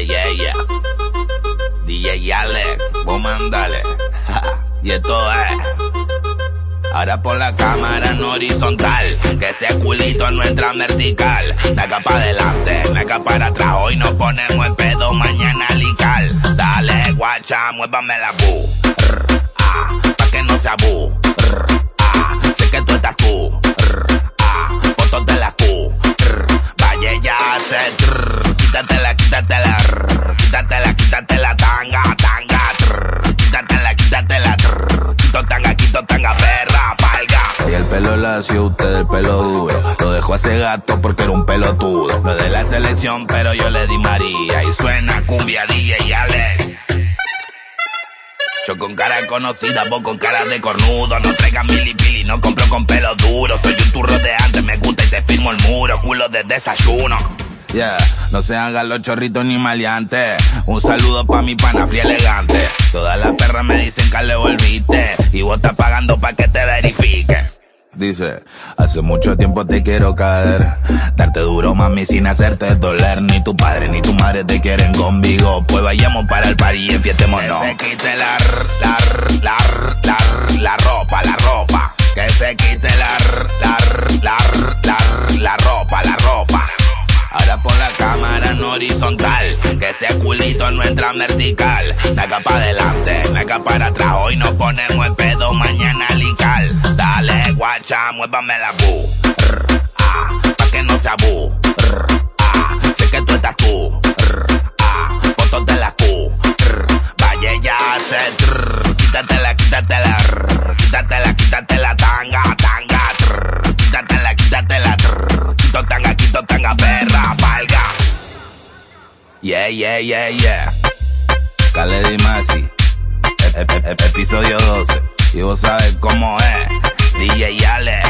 Yeah, yeah. DJ Alex, vos mandale. y esto es. Ahora pon la cámara en horizontal, que ese culito no entra en vertical. Naca para adelante, naca para atrás, hoy nos ponemos el pedo, mañana lical. Dale, guacha, muévame la bu. ah, pa' que no sea bu. ah, sé que tú estás quítatela, quítatela, quítatela, quítatela, tanga, tanga, quítatela, quítatela, quito tanga, quito tanga, perra, palga. Y el pelo lacio, usted el pelo duro. Lo dejó hace gato porque era un pelotudo. Es de la selección, pero yo le di María. Y suena cumbia DJ Alex. Yo con cara conocida, vos con cara de cornudo. No traigan mili pili, no compro con pelo duro. Soy un turro de antes, me gusta y te firmo el muro. Culo de desayuno. Yeah, no se hagan los chorritos ni maleantes. Un saludo pa' mi pana fría elegante. Todas las perras me dicen que le volviste. Y vos estás pagando pa' que te verifique. Dice, hace mucho tiempo te quiero caer. Darte duro, mami, sin hacerte doler. Ni tu padre ni tu madre te quieren conmigo. Pues vayamos para el par y enfiestémonos. Se quite la, la, la que ese culito no entra en vertical. Naca para adelante, naca para atrás, hoy nos ponemos el pedo, mañana lical. Dale, guacha, muévame la bu. ah, pa' que no sea bu. ah, sé que tú estás tú. ah, fotos de la Q. Vaya ya, se quítatela, quítatela, quítatela, quítatela, tanga, tanga, quítatela, quítatela, quito tanga, quito tanga, valga. Yeah, yeah, yeah, yeah. Khaled y Masi. E- e- e- episodio 12. Y vos sabes cómo es. DJ Ale,